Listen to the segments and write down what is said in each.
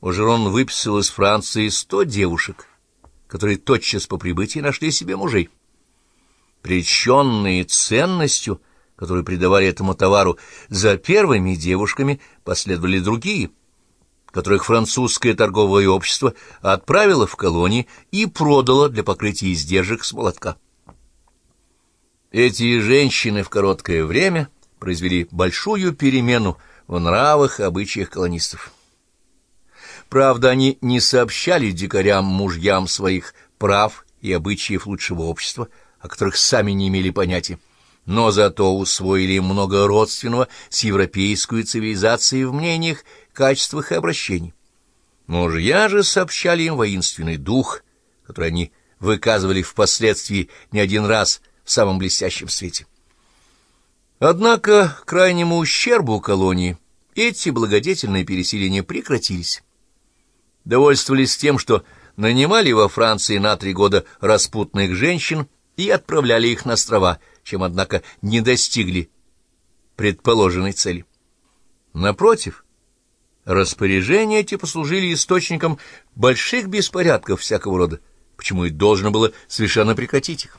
Ожерон выписал из Франции сто девушек, которые тотчас по прибытии нашли себе мужей. Приченные ценностью, которую придавали этому товару, за первыми девушками последовали другие, которых французское торговое общество отправило в колонии и продало для покрытия издержек с молотка. Эти женщины в короткое время произвели большую перемену в нравах и обычаях колонистов. Правда, они не сообщали дикарям-мужьям своих прав и обычаев лучшего общества, о которых сами не имели понятия, но зато усвоили много родственного с европейской цивилизацией в мнениях, качествах и обращении. Мужья же сообщали им воинственный дух, который они выказывали впоследствии не один раз в самом блестящем свете. Однако, к крайнему ущербу колонии, эти благодетельные переселения прекратились. Довольствовались тем, что нанимали во Франции на три года распутных женщин и отправляли их на острова, чем, однако, не достигли предположенной цели. Напротив, распоряжения эти послужили источником больших беспорядков всякого рода, почему и должно было совершенно прекратить их.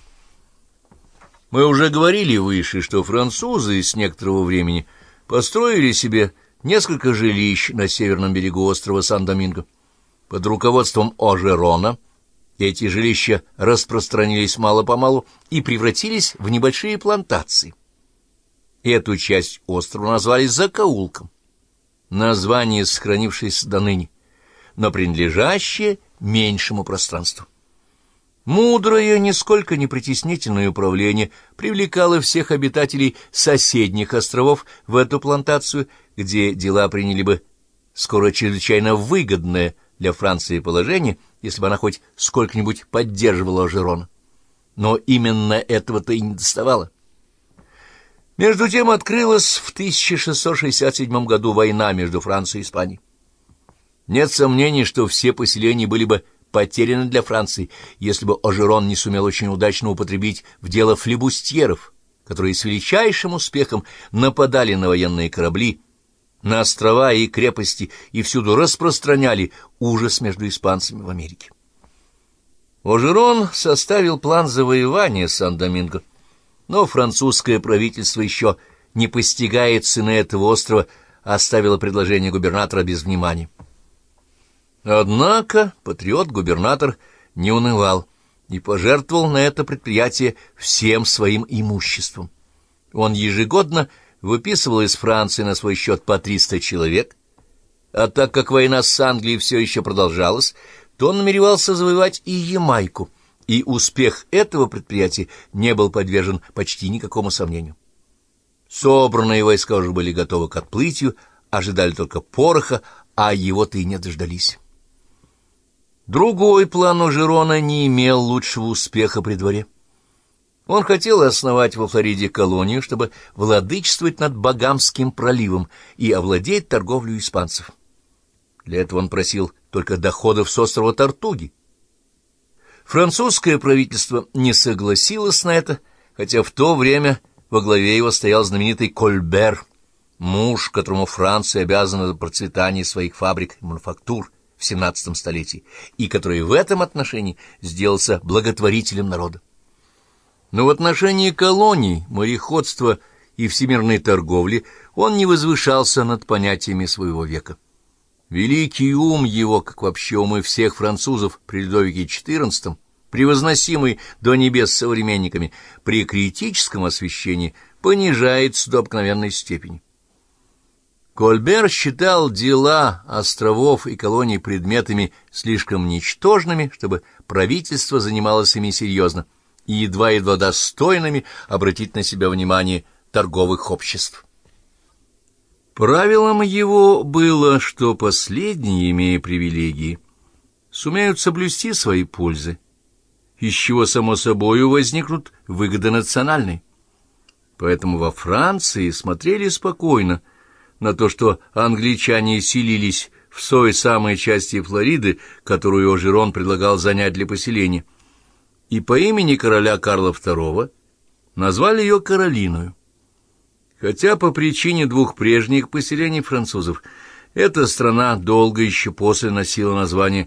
Мы уже говорили выше, что французы с некоторого времени построили себе несколько жилищ на северном берегу острова Сан-Доминго. Под руководством Ожерона эти жилища распространились мало-помалу и превратились в небольшие плантации. Эту часть острова назвали Закоулком. Название, сохранившееся до ныне, но принадлежащее меньшему пространству. Мудрое, нисколько не притеснительное управление привлекало всех обитателей соседних островов в эту плантацию, где дела приняли бы скоро чрезвычайно выгодное для Франции положение, если бы она хоть сколько-нибудь поддерживала Жерона. Но именно этого-то и не доставало. Между тем открылась в 1667 году война между Францией и Испанией. Нет сомнений, что все поселения были бы потеряны для Франции, если бы Ожерон не сумел очень удачно употребить в дело флебустьеров, которые с величайшим успехом нападали на военные корабли, на острова и крепости и всюду распространяли ужас между испанцами в Америке. Ожерон составил план завоевания Сан-Доминго, но французское правительство еще не постигает цены этого острова, оставило предложение губернатора без внимания. Однако патриот-губернатор не унывал и пожертвовал на это предприятие всем своим имуществом. Он ежегодно выписывал из Франции на свой счет по 300 человек, а так как война с Англией все еще продолжалась, то он намеревался завоевать и Ямайку, и успех этого предприятия не был подвержен почти никакому сомнению. Собранные войска уже были готовы к отплытию, ожидали только пороха, а его-то и не дождались. Другой план у Жерона не имел лучшего успеха при дворе. Он хотел основать во Флориде колонию, чтобы владычествовать над Багамским проливом и овладеть торговлей испанцев. Для этого он просил только доходов с острова Тартуги. Французское правительство не согласилось на это, хотя в то время во главе его стоял знаменитый Кольбер, муж, которому Франция обязана за процветание своих фабрик и мануфактур в XVII столетии, и который в этом отношении сделался благотворителем народа. Но в отношении колоний, мореходства и всемирной торговли он не возвышался над понятиями своего века. Великий ум его, как вообще умы всех французов при Людовике XIV, превозносимый до небес современниками, при критическом освещении понижается до обыкновенной степени. Кольбер считал дела островов и колоний предметами слишком ничтожными, чтобы правительство занималось ими серьезно, и едва-едва достойными обратить на себя внимание торговых обществ. Правилом его было, что последние, имея привилегии, сумеют соблюсти свои пользы, из чего, само собою, возникнут выгоды национальные. Поэтому во Франции смотрели спокойно на то, что англичане селились в той самой части Флориды, которую Ожерон предлагал занять для поселения, и по имени короля Карла II назвали ее Каролиною. Хотя по причине двух прежних поселений французов Эта страна долго еще после носила название